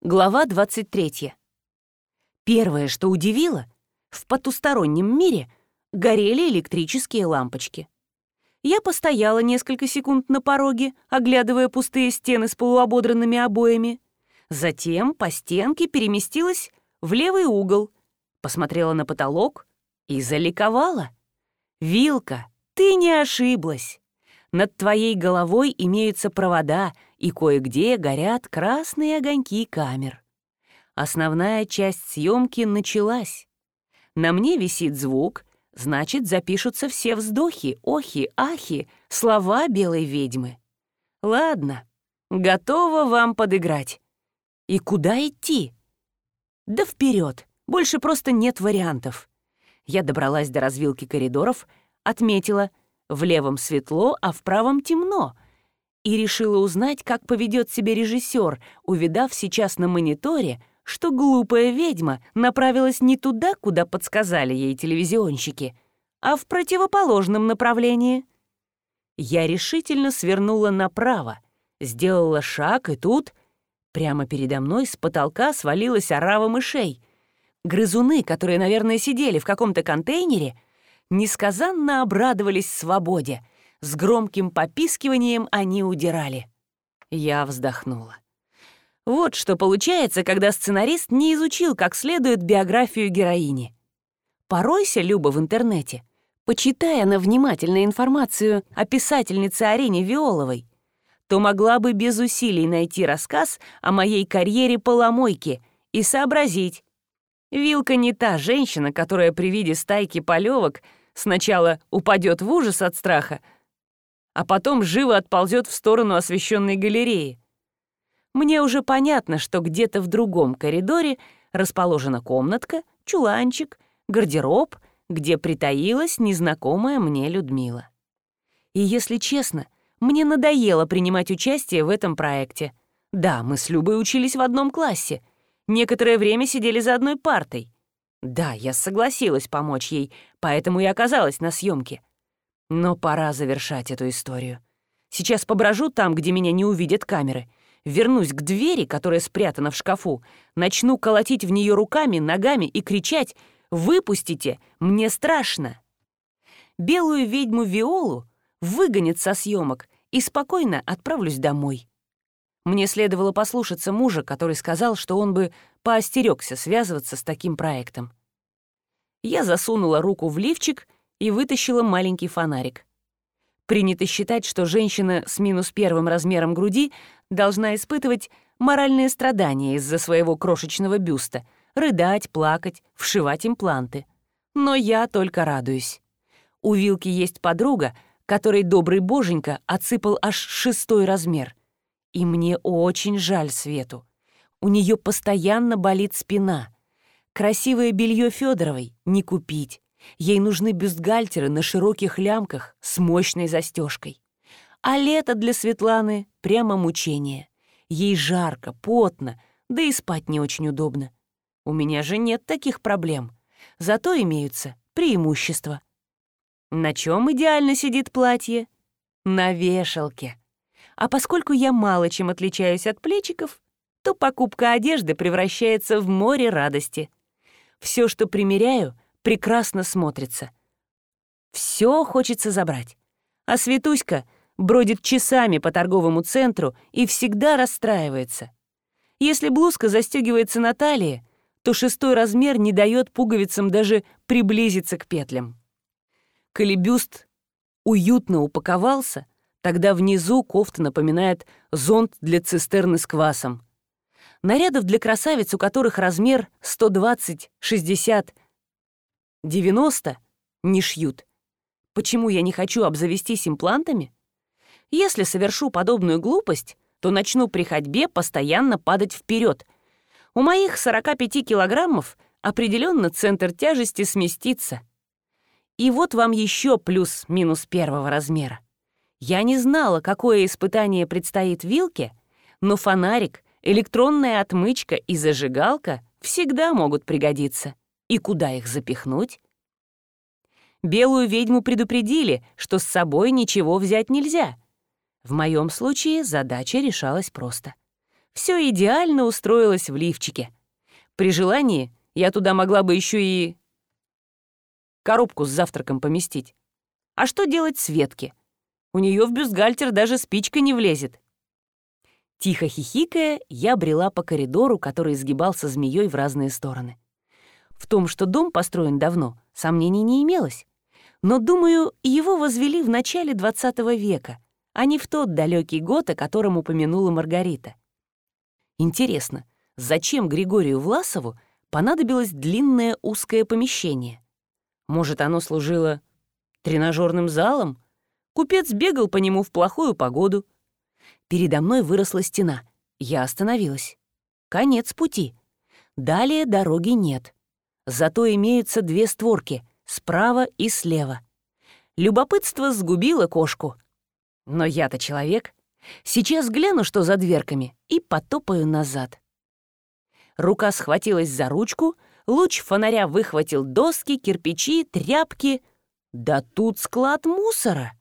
Глава 23. Первое, что удивило, в потустороннем мире горели электрические лампочки. Я постояла несколько секунд на пороге, оглядывая пустые стены с полуободранными обоями. Затем по стенке переместилась в левый угол, посмотрела на потолок и заликовала. «Вилка, ты не ошиблась! Над твоей головой имеются провода — и кое-где горят красные огоньки камер. Основная часть съемки началась. На мне висит звук, значит, запишутся все вздохи, охи, ахи, слова белой ведьмы. Ладно, готова вам подыграть. И куда идти? Да вперед, больше просто нет вариантов. Я добралась до развилки коридоров, отметила, в левом светло, а в правом темно — и решила узнать, как поведет себя режиссер, увидав сейчас на мониторе, что глупая ведьма направилась не туда, куда подсказали ей телевизионщики, а в противоположном направлении. Я решительно свернула направо, сделала шаг, и тут прямо передо мной с потолка свалилась орава мышей. Грызуны, которые, наверное, сидели в каком-то контейнере, несказанно обрадовались свободе — с громким попискиванием они удирали. Я вздохнула. Вот что получается, когда сценарист не изучил как следует биографию героини. Поройся, Люба, в интернете. Почитая на внимательно информацию о писательнице Арине Виоловой, то могла бы без усилий найти рассказ о моей карьере поломойки и сообразить. Вилка не та женщина, которая при виде стайки полевок сначала упадет в ужас от страха, а потом живо отползет в сторону освещенной галереи. Мне уже понятно, что где-то в другом коридоре расположена комнатка, чуланчик, гардероб, где притаилась незнакомая мне Людмила. И если честно, мне надоело принимать участие в этом проекте. Да, мы с Любой учились в одном классе. Некоторое время сидели за одной партой. Да, я согласилась помочь ей, поэтому и оказалась на съемке. Но пора завершать эту историю. Сейчас поброжу там, где меня не увидят камеры. Вернусь к двери, которая спрятана в шкафу. Начну колотить в нее руками, ногами и кричать «Выпустите! Мне страшно!» Белую ведьму Виолу выгонят со съемок и спокойно отправлюсь домой. Мне следовало послушаться мужа, который сказал, что он бы поостерегся связываться с таким проектом. Я засунула руку в лифчик — и вытащила маленький фонарик. Принято считать, что женщина с минус первым размером груди должна испытывать моральные страдания из-за своего крошечного бюста, рыдать, плакать, вшивать импланты. Но я только радуюсь. У Вилки есть подруга, которой добрый боженька отсыпал аж шестой размер. И мне очень жаль Свету. У нее постоянно болит спина. Красивое белье Федоровой не купить. Ей нужны бюстгальтеры на широких лямках с мощной застежкой. А лето для Светланы — прямо мучение. Ей жарко, потно, да и спать не очень удобно. У меня же нет таких проблем. Зато имеются преимущества. На чем идеально сидит платье? На вешалке. А поскольку я мало чем отличаюсь от плечиков, то покупка одежды превращается в море радости. Все, что примеряю — прекрасно смотрится. Все хочется забрать. А Светуська бродит часами по торговому центру и всегда расстраивается. Если блузка застегивается на талии, то шестой размер не дает пуговицам даже приблизиться к петлям. Колебюст уютно упаковался, тогда внизу кофта напоминает зонт для цистерны с квасом. Нарядов для красавиц, у которых размер 120, 60, 90 не шьют. Почему я не хочу обзавестись имплантами? Если совершу подобную глупость, то начну при ходьбе постоянно падать вперед. У моих 45 килограммов определенно центр тяжести сместится. И вот вам еще плюс-минус первого размера. Я не знала, какое испытание предстоит Вилке, но фонарик, электронная отмычка и зажигалка всегда могут пригодиться и куда их запихнуть? Белую ведьму предупредили, что с собой ничего взять нельзя. В моем случае задача решалась просто. Все идеально устроилось в лифчике. При желании я туда могла бы еще и... коробку с завтраком поместить. А что делать Светке? У нее в бюстгальтер даже спичка не влезет. Тихо хихикая, я брела по коридору, который сгибался змеей в разные стороны. В том, что дом построен давно, сомнений не имелось. Но, думаю, его возвели в начале XX века, а не в тот далекий год, о котором упомянула Маргарита. Интересно, зачем Григорию Власову понадобилось длинное узкое помещение? Может, оно служило тренажерным залом? Купец бегал по нему в плохую погоду. Передо мной выросла стена. Я остановилась. Конец пути. Далее дороги нет зато имеются две створки — справа и слева. Любопытство сгубило кошку. Но я-то человек. Сейчас гляну, что за дверками, и потопаю назад. Рука схватилась за ручку, луч фонаря выхватил доски, кирпичи, тряпки. Да тут склад мусора!